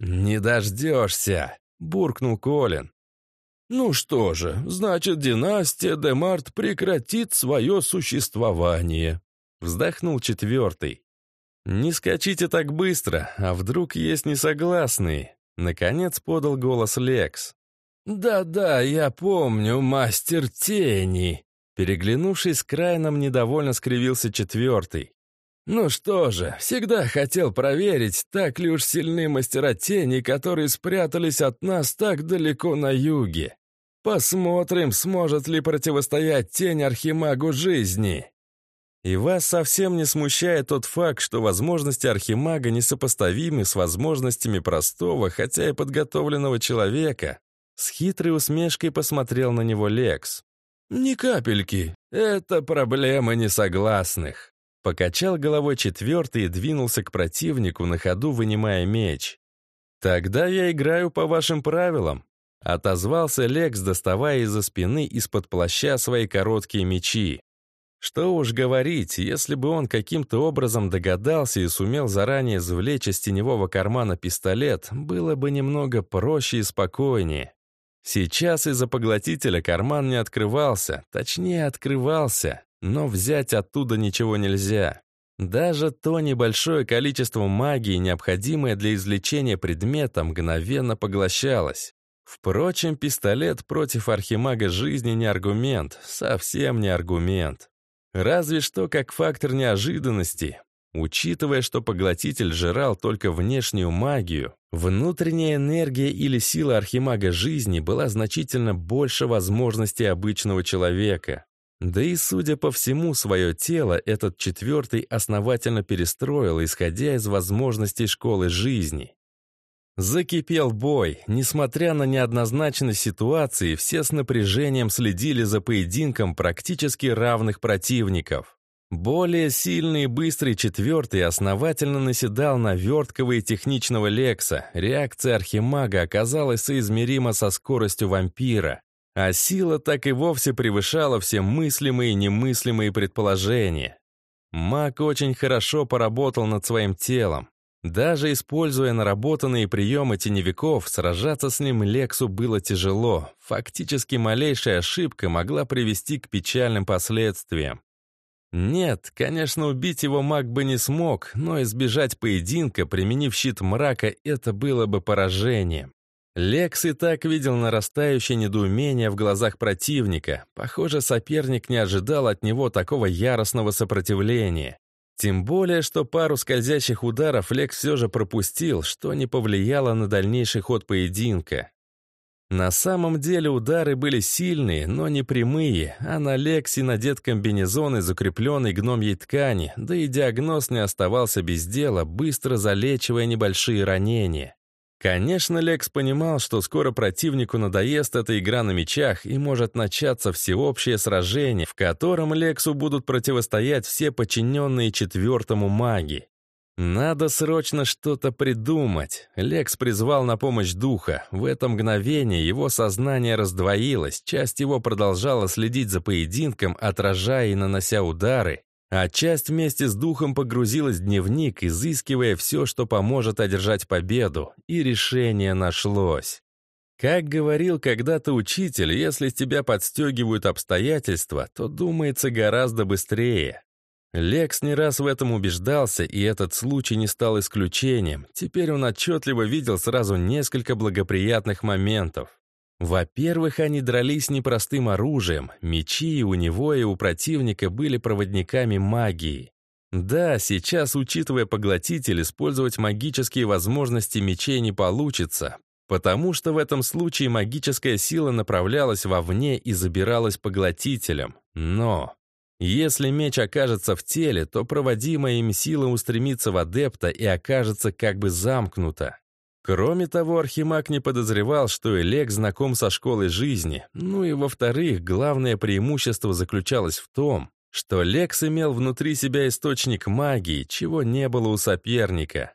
D: «Не дождешься», — буркнул Колин. Ну что же, значит, династия Демарт прекратит свое существование.
A: Вздохнул четвертый. «Не скачите так быстро, а вдруг есть несогласные?» Наконец подал голос Лекс.
D: «Да-да, я помню, мастер тени!»
A: Переглянувшись с Крайном, недовольно скривился четвертый.
D: «Ну что же, всегда хотел проверить, так ли уж сильны мастера тени, которые спрятались от нас так далеко на юге. Посмотрим, сможет ли противостоять тень Архимагу жизни».
A: И вас совсем не смущает тот факт, что возможности Архимага несопоставимы с возможностями простого, хотя и подготовленного человека. С хитрой усмешкой посмотрел на него Лекс.
D: «Ни капельки. Это проблема несогласных».
A: Покачал головой четвертый и двинулся к противнику, на ходу вынимая меч. «Тогда я играю по вашим правилам», — отозвался Лекс, доставая из-за спины из-под плаща свои короткие мечи. Что уж говорить, если бы он каким-то образом догадался и сумел заранее извлечь из теневого кармана пистолет, было бы немного проще и спокойнее. Сейчас из-за поглотителя карман не открывался, точнее открывался, но взять оттуда ничего нельзя. Даже то небольшое количество магии, необходимое для извлечения предмета, мгновенно поглощалось. Впрочем, пистолет против архимага жизни не аргумент, совсем не аргумент. Разве что как фактор неожиданности. Учитывая, что поглотитель жрал только внешнюю магию, внутренняя энергия или сила архимага жизни была значительно больше возможностей обычного человека. Да и, судя по всему, свое тело этот четвертый основательно перестроил, исходя из возможностей школы жизни. Закипел бой. Несмотря на неоднозначность ситуации, все с напряжением следили за поединком практически равных противников. Более сильный и быстрый четвертый основательно наседал на верткого и техничного Лекса. Реакция Архимага оказалась соизмерима со скоростью вампира. А сила так и вовсе превышала все мыслимые и немыслимые предположения. Маг очень хорошо поработал над своим телом. Даже используя наработанные приемы теневиков, сражаться с ним Лексу было тяжело. Фактически малейшая ошибка могла привести к печальным последствиям. Нет, конечно, убить его маг бы не смог, но избежать поединка, применив щит мрака, это было бы поражением. Лекс и так видел нарастающее недоумение в глазах противника. Похоже, соперник не ожидал от него такого яростного сопротивления. Тем более, что пару скользящих ударов Лекс все же пропустил, что не повлияло на дальнейший ход поединка. На самом деле удары были сильные, но не прямые, а на Лексе надет комбинезон из укрепленной гномьей ткани, да и диагноз не оставался без дела, быстро залечивая небольшие ранения. Конечно, Лекс понимал, что скоро противнику надоест эта игра на мечах и может начаться всеобщее сражение, в котором Лексу будут противостоять все подчиненные четвертому маги. Надо срочно что-то придумать. Лекс призвал на помощь духа. В это мгновение его сознание раздвоилось, часть его продолжала следить за поединком, отражая и нанося удары, а часть вместе с духом погрузилась в дневник, изыскивая все, что поможет одержать победу, и решение нашлось. Как говорил когда-то учитель, если тебя подстегивают обстоятельства, то думается гораздо быстрее. Лекс не раз в этом убеждался, и этот случай не стал исключением. Теперь он отчетливо видел сразу несколько благоприятных моментов. Во-первых, они дрались непростым оружием, мечи у него и у противника были проводниками магии. Да, сейчас, учитывая поглотитель, использовать магические возможности мечей не получится, потому что в этом случае магическая сила направлялась вовне и забиралась поглотителем. Но если меч окажется в теле, то проводимая им сила устремится в адепта и окажется как бы замкнута. Кроме того, Архимаг не подозревал, что Элек знаком со школой жизни. Ну и во-вторых, главное преимущество заключалось в том, что Лекс имел внутри себя источник магии, чего не было у соперника.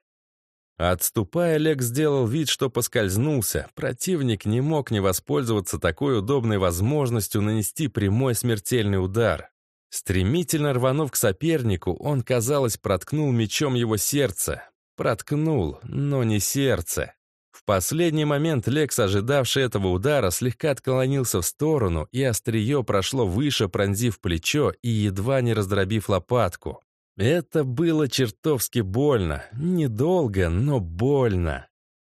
A: Отступая, Лекс сделал вид, что поскользнулся. Противник не мог не воспользоваться такой удобной возможностью нанести прямой смертельный удар. Стремительно рванув к сопернику, он, казалось, проткнул мечом его сердце. Проткнул, но не сердце. В последний момент Лекс, ожидавший этого удара, слегка отклонился в сторону, и острие прошло выше, пронзив плечо и едва не раздробив лопатку. Это было чертовски больно. Недолго, но больно.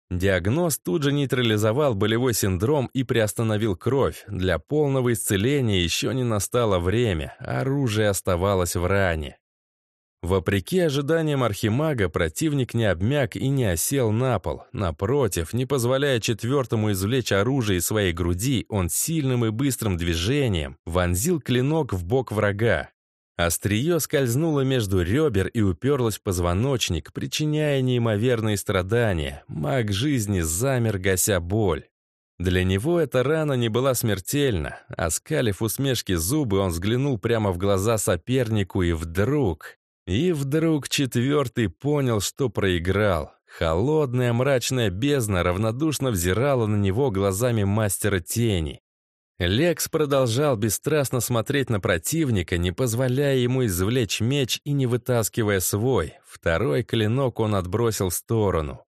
A: Диагноз тут же нейтрализовал болевой синдром и приостановил кровь. Для полного исцеления еще не настало время, оружие оставалось в ране. Вопреки ожиданиям архимага, противник не обмяк и не осел на пол. Напротив, не позволяя четвертому извлечь оружие из своей груди, он сильным и быстрым движением вонзил клинок в бок врага. Острие скользнуло между ребер и уперлось в позвоночник, причиняя неимоверные страдания. Маг жизни замер, гася боль. Для него эта рана не была смертельна. Оскалив усмешки зубы, он взглянул прямо в глаза сопернику и вдруг... И вдруг четвертый понял, что проиграл. Холодная мрачная бездна равнодушно взирала на него глазами мастера тени. Лекс продолжал бесстрастно смотреть на противника, не позволяя ему извлечь меч и не вытаскивая свой. Второй клинок он отбросил в сторону.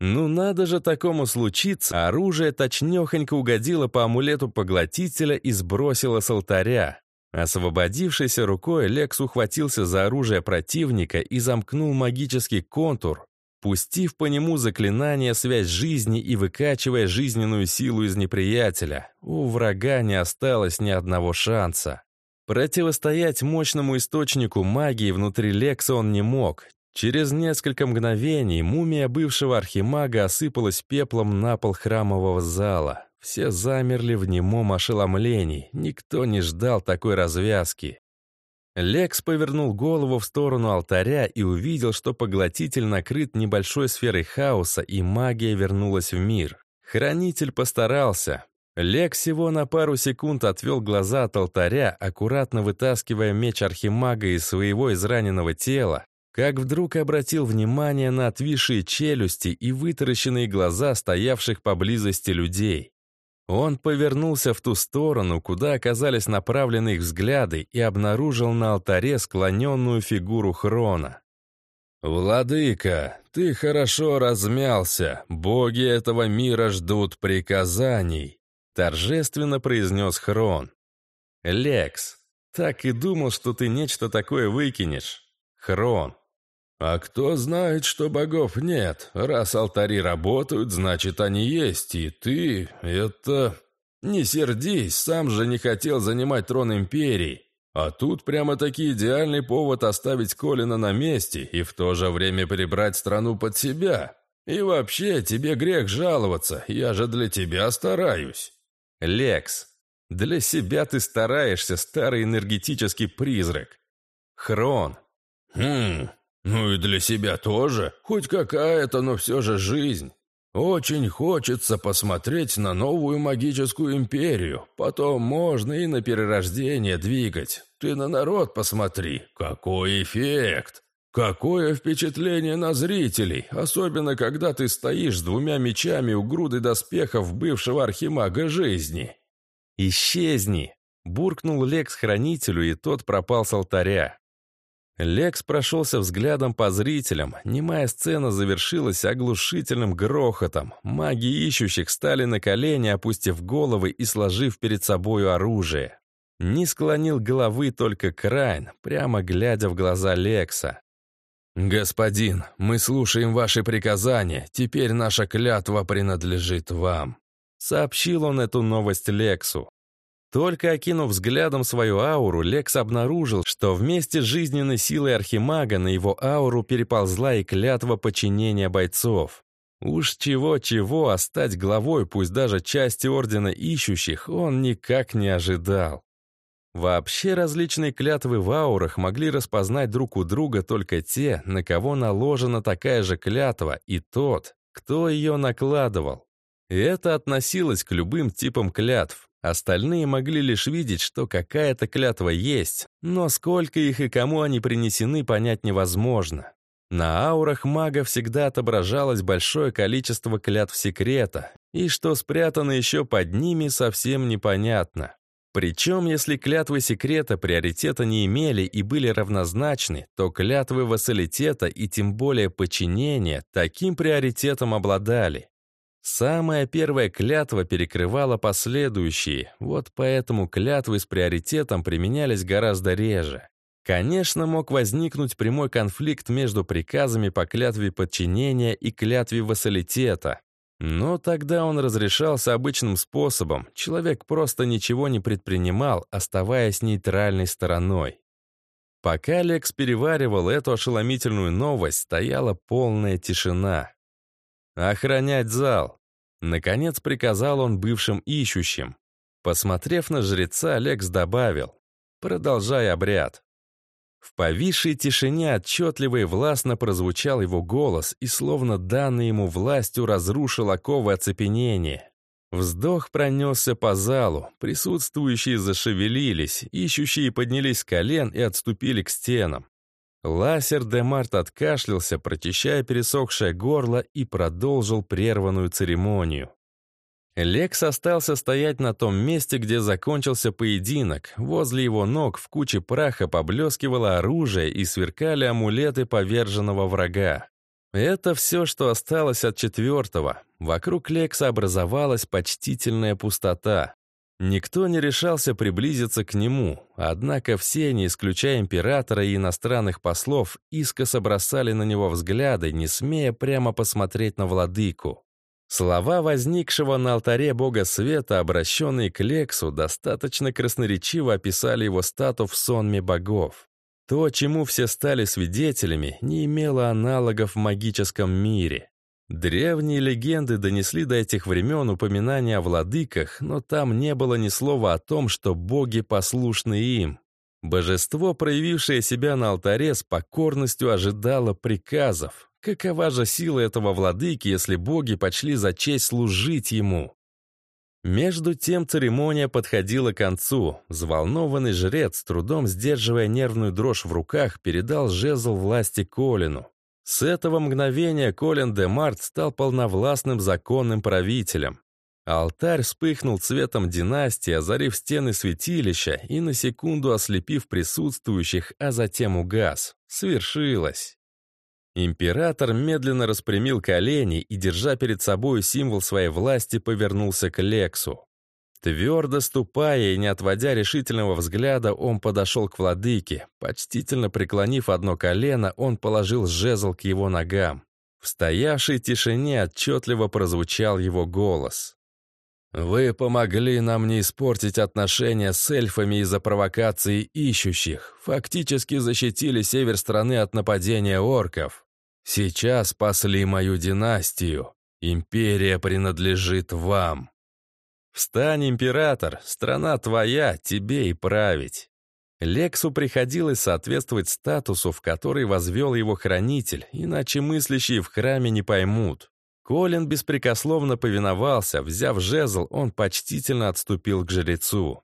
A: Ну надо же такому случиться, оружие точнёхонько угодило по амулету поглотителя и сбросило с алтаря. Освободившейся рукой Лекс ухватился за оружие противника и замкнул магический контур, пустив по нему заклинание «Связь жизни» и выкачивая жизненную силу из неприятеля. У врага не осталось ни одного шанса. Противостоять мощному источнику магии внутри Лекса он не мог. Через несколько мгновений мумия бывшего архимага осыпалась пеплом на пол храмового зала. Все замерли в немом ошеломлении, никто не ждал такой развязки. Лекс повернул голову в сторону алтаря и увидел, что поглотитель накрыт небольшой сферой хаоса, и магия вернулась в мир. Хранитель постарался. Лекс всего на пару секунд отвел глаза от алтаря, аккуратно вытаскивая меч архимага из своего израненного тела, как вдруг обратил внимание на отвисшие челюсти и вытаращенные глаза стоявших поблизости людей. Он повернулся в ту сторону, куда оказались направлены их взгляды, и обнаружил на алтаре склоненную фигуру Хрона. «Владыка, ты хорошо размялся. Боги этого мира ждут приказаний», — торжественно произнес Хрон. «Лекс, так и думал, что ты нечто такое выкинешь. Хрон, «А кто знает, что богов нет? Раз алтари работают, значит, они есть, и ты... это... Не сердись, сам же не хотел занимать трон империи. А тут прямо-таки идеальный повод оставить Колина на месте и в то же время прибрать страну под себя. И вообще, тебе грех жаловаться, я же для тебя стараюсь». «Лекс, для себя ты стараешься, старый энергетический призрак. Хрон».
C: «Хм, ну и для себя тоже, хоть какая-то, но все же жизнь. Очень хочется посмотреть на новую магическую империю. Потом можно и на перерождение двигать. Ты на народ посмотри. Какой эффект! Какое впечатление на зрителей, особенно когда ты стоишь с двумя мечами у груды доспехов бывшего архимага жизни.
A: «Исчезни!» — буркнул Лекс хранителю, и тот пропал с алтаря. Лекс прошелся взглядом по зрителям. Немая сцена завершилась оглушительным грохотом. Маги ищущих стали на колени, опустив головы и сложив перед собою оружие. Не склонил головы только Крайн, прямо глядя в глаза Лекса.
C: «Господин, мы слушаем ваши приказания. Теперь наша клятва принадлежит вам», —
A: сообщил он эту новость Лексу. Только окинув взглядом свою ауру, Лекс обнаружил, что вместе с жизненной силой Архимага на его ауру переползла и клятва подчинения бойцов. Уж чего-чего, а стать главой, пусть даже части Ордена Ищущих, он никак не ожидал. Вообще различные клятвы в аурах могли распознать друг у друга только те, на кого наложена такая же клятва, и тот, кто ее накладывал. Это относилось к любым типам клятв, Остальные могли лишь видеть, что какая-то клятва есть, но сколько их и кому они принесены, понять невозможно. На аурах мага всегда отображалось большое количество клятв секрета, и что спрятано еще под ними, совсем непонятно. Причем, если клятвы секрета приоритета не имели и были равнозначны, то клятвы вассалитета и тем более подчинения таким приоритетом обладали. Самая первая клятва перекрывала последующие, вот поэтому клятвы с приоритетом применялись гораздо реже. Конечно, мог возникнуть прямой конфликт между приказами по клятве подчинения и клятве вассалитета. Но тогда он разрешался обычным способом, человек просто ничего не предпринимал, оставаясь нейтральной стороной. Пока Лекс переваривал эту ошеломительную новость, стояла полная тишина. «Охранять зал!» Наконец приказал он бывшим ищущим. Посмотрев на жреца, Лекс добавил «Продолжай обряд». В повисшей тишине отчетливо и властно прозвучал его голос, и словно данный ему властью разрушил оковы оцепенения. Вздох пронесся по залу, присутствующие зашевелились, ищущие поднялись с колен и отступили к стенам. Ласер де Март откашлялся, прочищая пересохшее горло, и продолжил прерванную церемонию. Лекс остался стоять на том месте, где закончился поединок. Возле его ног в куче праха поблескивало оружие и сверкали амулеты поверженного врага. Это все, что осталось от четвертого. Вокруг Лекса образовалась почтительная пустота. Никто не решался приблизиться к нему, однако все, не исключая императора и иностранных послов, искоса бросали на него взгляды, не смея прямо посмотреть на владыку. Слова возникшего на алтаре бога света, обращенные к Лексу, достаточно красноречиво описали его статус в сонме богов. То, чему все стали свидетелями, не имело аналогов в магическом мире. Древние легенды донесли до этих времен упоминания о владыках, но там не было ни слова о том, что боги послушны им. Божество, проявившее себя на алтаре, с покорностью ожидало приказов, Какова же сила этого владыки, если боги почли за честь служить ему? Между тем церемония подходила к концу. Взволнованный жрец, трудом сдерживая нервную дрожь в руках, передал жезл власти Колину. С этого мгновения Колин де Март стал полновластным законным правителем. Алтарь вспыхнул цветом династии, озарив стены святилища и на секунду ослепив присутствующих, а затем угас. Свершилось. Император медленно распрямил колени и, держа перед собой символ своей власти, повернулся к Лексу. Твердо ступая и не отводя решительного взгляда, он подошел к владыке. Почтительно преклонив одно колено, он положил жезл к его ногам. В стоявшей тишине отчетливо прозвучал его голос. «Вы помогли нам не испортить отношения с эльфами из-за провокации ищущих, фактически защитили север страны от нападения орков. Сейчас спасли мою династию. Империя принадлежит вам. Встань, император, страна твоя, тебе и править. Лексу приходилось соответствовать статусу, в который возвел его хранитель, иначе мыслящие в храме не поймут. Колин беспрекословно повиновался, взяв жезл, он почтительно отступил к жрецу.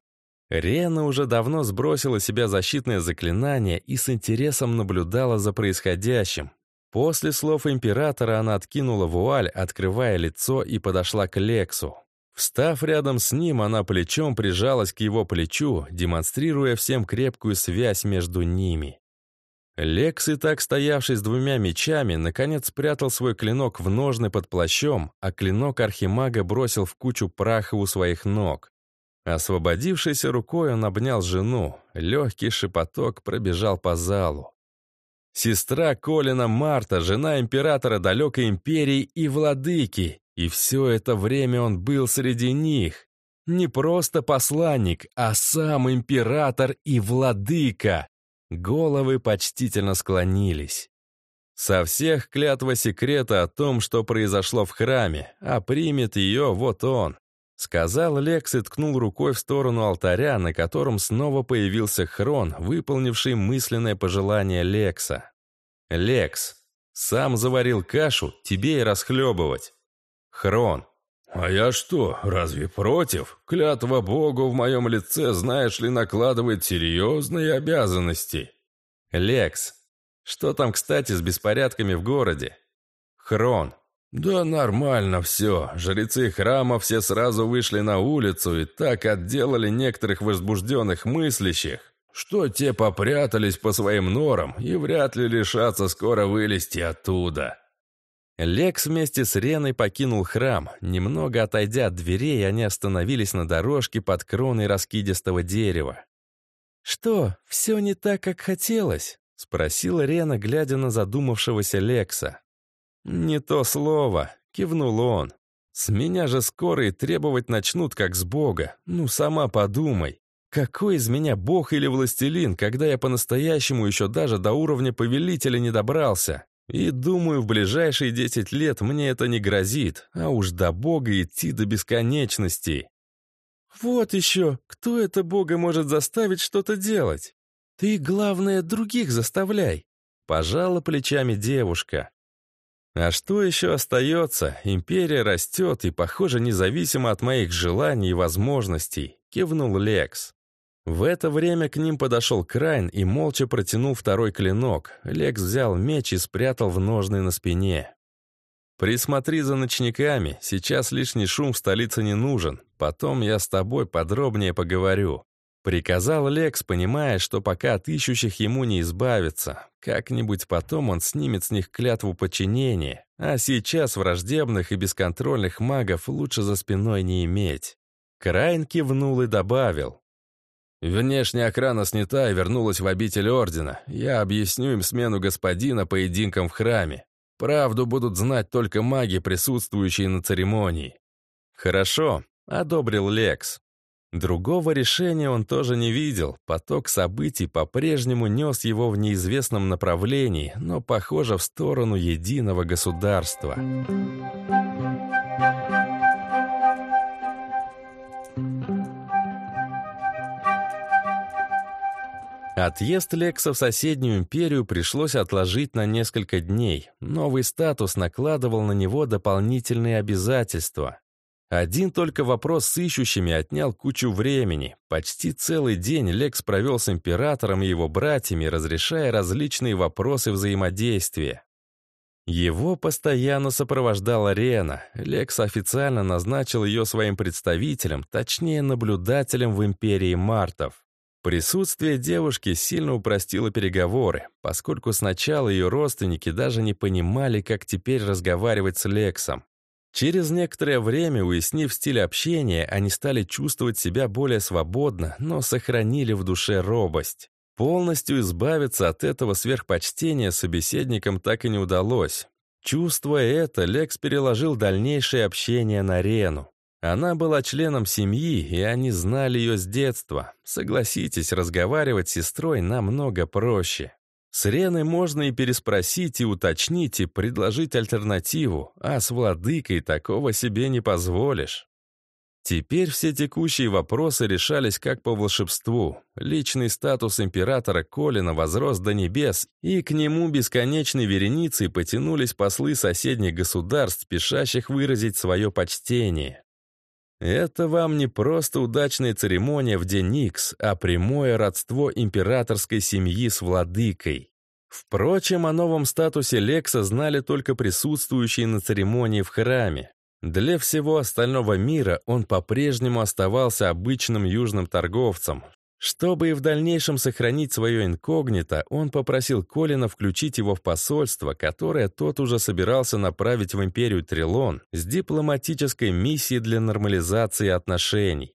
A: Рена уже давно сбросила себя защитное заклинание и с интересом наблюдала за происходящим. После слов императора она откинула вуаль, открывая лицо, и подошла к Лексу. Встав рядом с ним, она плечом прижалась к его плечу, демонстрируя всем крепкую связь между ними. Лекс, и так стоявший с двумя мечами, наконец спрятал свой клинок в ножны под плащом, а клинок архимага бросил в кучу праха у своих ног. Освободившейся рукой он обнял жену, легкий шепоток пробежал по залу. Сестра Колина Марта, жена императора далекой империи и владыки, и все это время он был среди них. Не просто посланник, а сам император и владыка. Головы почтительно склонились. Со всех клятва секрета о том, что произошло в храме, а примет ее вот он. Сказал Лекс и ткнул рукой в сторону алтаря, на котором снова появился Хрон, выполнивший мысленное пожелание Лекса. «Лекс, сам заварил кашу, тебе и расхлебывать. Хрон,
C: «А я что, разве против? Клятва Богу в моем лице, знаешь ли, накладывает серьезные обязанности».
A: «Лекс, что там, кстати, с беспорядками в городе?» «Хрон».
C: «Да нормально все. Жрецы храма все сразу вышли на улицу и так отделали некоторых возбужденных мыслящих, что те попрятались по своим норам и вряд ли лишатся скоро вылезти оттуда».
A: Лекс вместе с Реной покинул храм. Немного отойдя от дверей, они остановились на дорожке под кроной раскидистого дерева.
B: «Что, все не так, как хотелось?» — спросила Рена, глядя на задумавшегося Лекса. «Не то слово», — кивнул он. «С меня же скоро и требовать начнут, как с Бога. Ну, сама подумай. Какой из меня бог или властелин, когда я по-настоящему еще даже до уровня повелителя не добрался? И думаю, в ближайшие десять лет мне это не грозит, а уж до бога идти до бесконечности. Вот еще, кто это бога может заставить что-то делать? Ты, главное, других заставляй. Пожала плечами девушка. А что еще остается? Империя растет и, похоже, независимо от моих желаний и возможностей, кивнул Лекс. В это время к ним подошел Крайн и молча протянул второй клинок. Лекс взял меч и спрятал в ножны на спине. «Присмотри за ночниками, сейчас лишний шум в столице не нужен, потом я с тобой подробнее поговорю». Приказал Лекс, понимая, что пока от ищущих ему не избавиться. Как-нибудь потом он снимет с них клятву подчинения, а сейчас враждебных и бесконтрольных магов лучше за спиной не иметь. Крайн кивнул и добавил. Внешняя охрана снята и вернулась в обитель Ордена. Я объясню им смену господина поединком в храме. Правду будут знать только маги, присутствующие на церемонии. Хорошо, одобрил Лекс. Другого решения он тоже не видел. Поток событий по-прежнему нес его в неизвестном направлении, но, похоже, в сторону единого государства. Отъезд Лекса в соседнюю империю пришлось отложить на несколько дней. Новый статус накладывал на него дополнительные обязательства. Один только вопрос с ищущими отнял кучу времени. Почти целый день Лекс провел с императором и его братьями, разрешая различные вопросы взаимодействия. Его постоянно сопровождала Рена. Лекс официально назначил ее своим представителем, точнее наблюдателем в империи Мартов. Присутствие девушки сильно упростило переговоры, поскольку сначала ее родственники даже не понимали, как теперь разговаривать с Лексом. Через некоторое время, уяснив стиль общения, они стали чувствовать себя более свободно, но сохранили в душе робость. Полностью избавиться от этого сверхпочтения собеседникам так и не удалось. Чувствуя это, Лекс переложил дальнейшее общение на Рену. Она была членом семьи, и они знали ее с детства. Согласитесь, разговаривать с сестрой намного проще. С Реной можно и переспросить, и уточнить, и предложить альтернативу, а с владыкой такого себе не позволишь. Теперь все текущие вопросы решались как по волшебству. Личный статус императора Колина возрос до небес, и к нему бесконечной вереницей потянулись послы соседних государств, спешащих выразить свое почтение. Это вам не просто удачная церемония в день Икс, а прямое родство императорской семьи с владыкой. Впрочем, о новом статусе Лекса знали только присутствующие на церемонии в храме. Для всего остального мира он по-прежнему оставался обычным южным торговцем, чтобы и в дальнейшем сохранить свое инкогнито, он попросил Колина включить его в посольство, которое тот уже собирался направить в империю Трилон с дипломатической миссией для нормализации отношений.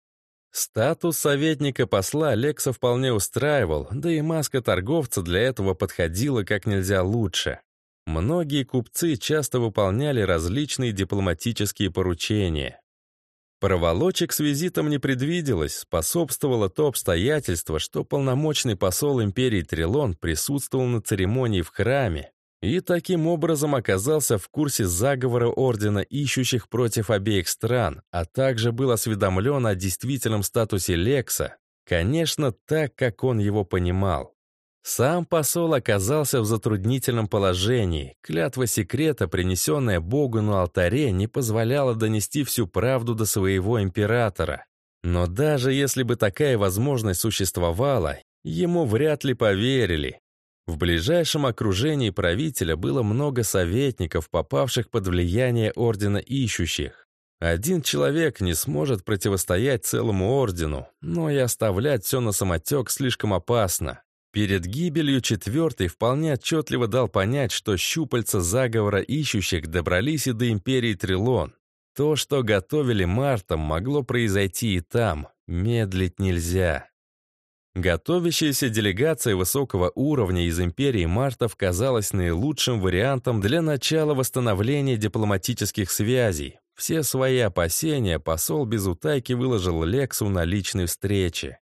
B: Статус советника-посла Алекса вполне устраивал, да и маска торговца для этого подходила как нельзя лучше. Многие купцы часто выполняли различные дипломатические поручения. Проволочек с визитом не предвиделось, способствовало то обстоятельство, что полномочный посол империи Трилон присутствовал на церемонии в храме и таким образом оказался в курсе заговора Ордена ищущих против обеих стран, а также был осведомлен о действительном статусе Лекса, конечно, так, как он его понимал. Сам посол оказался в затруднительном положении. Клятва секрета, принесенная Богу на алтаре, не позволяла донести всю правду до своего императора. Но даже если бы такая возможность существовала, ему вряд ли поверили. В ближайшем окружении правителя было много советников, попавших под влияние Ордена Ищущих. Один человек не сможет противостоять целому Ордену, но и оставлять все на самотек слишком опасно. Перед гибелью четвертый вполне отчетливо дал понять, что щупальца заговора ищущих добрались и до империи Трилон. То, что готовили Мартом, могло произойти и там. Медлить нельзя.
A: Готовящаяся делегация высокого уровня из империи Мартов казалась наилучшим вариантом для начала восстановления дипломатических связей. Все свои опасения посол без утайки выложил Лексу на личной встрече.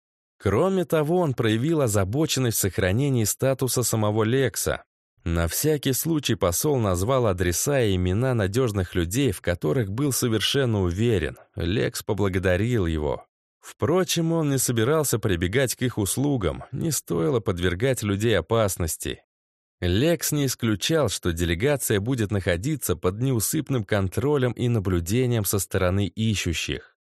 A: Кроме того, он проявил озабоченность в сохранении статуса самого Лекса. На всякий случай посол назвал адреса и имена надежных людей, в которых был совершенно уверен. Лекс поблагодарил его. Впрочем, он не собирался прибегать к их услугам, не стоило подвергать людей опасности. Лекс не исключал, что делегация будет находиться под неусыпным контролем и наблюдением со стороны ищущих.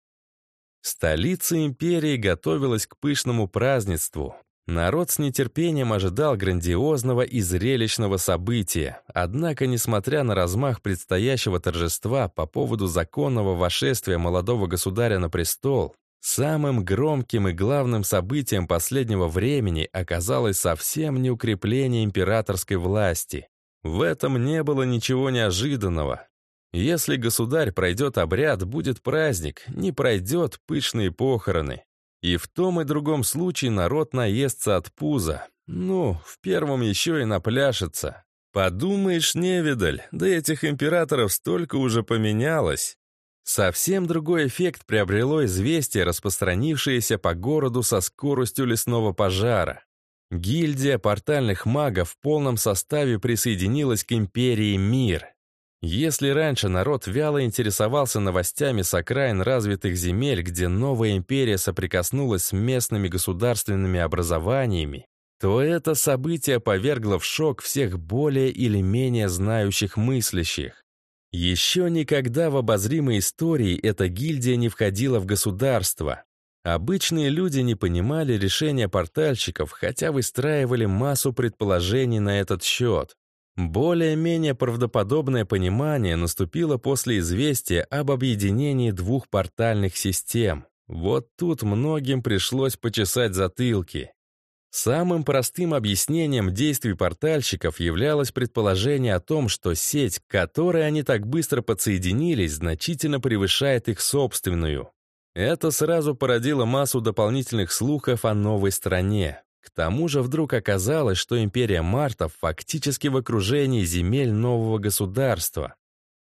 A: Столица империи готовилась к пышному празднеству. Народ с нетерпением ожидал грандиозного и зрелищного события, однако, несмотря на размах предстоящего торжества по поводу законного вошествия молодого государя на престол, Самым громким и главным событием последнего времени оказалось совсем не укрепление императорской власти. В этом не было ничего неожиданного. Если государь пройдет обряд, будет праздник, не пройдет пышные похороны. И в том и другом случае народ наестся от пуза. Ну, в первом еще и напляшется. Подумаешь, невидаль, да этих императоров столько уже поменялось. Совсем другой эффект приобрело известие, распространившееся по городу со скоростью лесного пожара. Гильдия портальных магов в полном составе присоединилась к империи Мир. Если раньше народ вяло интересовался новостями с окраин развитых земель, где новая империя соприкоснулась с местными государственными образованиями, то это событие повергло в шок всех более или менее знающих мыслящих. Еще никогда в обозримой истории эта гильдия не входила в государство. Обычные люди не понимали решения портальщиков, хотя выстраивали массу предположений на этот счет. Более-менее правдоподобное понимание наступило после известия об объединении двух портальных систем. Вот тут многим пришлось почесать затылки. Самым простым объяснением действий портальщиков являлось предположение о том, что сеть, к которой они так быстро подсоединились, значительно превышает их собственную. Это сразу породило массу дополнительных слухов о новой стране. К тому же вдруг оказалось, что империя Мартов фактически в окружении земель нового государства.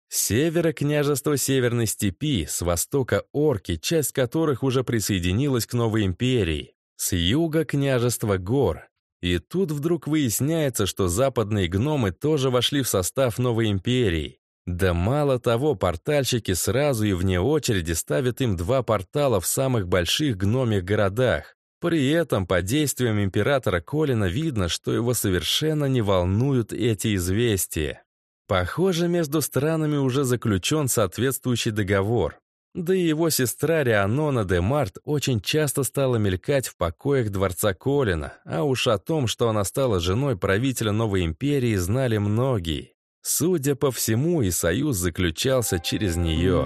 A: С севера княжество Северной степи, с востока орки, часть которых уже присоединилась к новой империи. С юга княжества гор. И тут вдруг выясняется, что западные гномы тоже вошли в состав новой империи. Да мало того, портальщики сразу и вне очереди ставят им два портала в самых больших гномих городах. При этом по действиям императора Колина видно, что его совершенно не волнуют эти известия. Похоже, между странами уже заключен соответствующий договор. Да и его сестра Рианона де Март очень часто стала мелькать в покоях дворца Колина, а уж о том, что она стала женой правителя новой империи, знали многие. Судя по всему, и союз заключался через нее.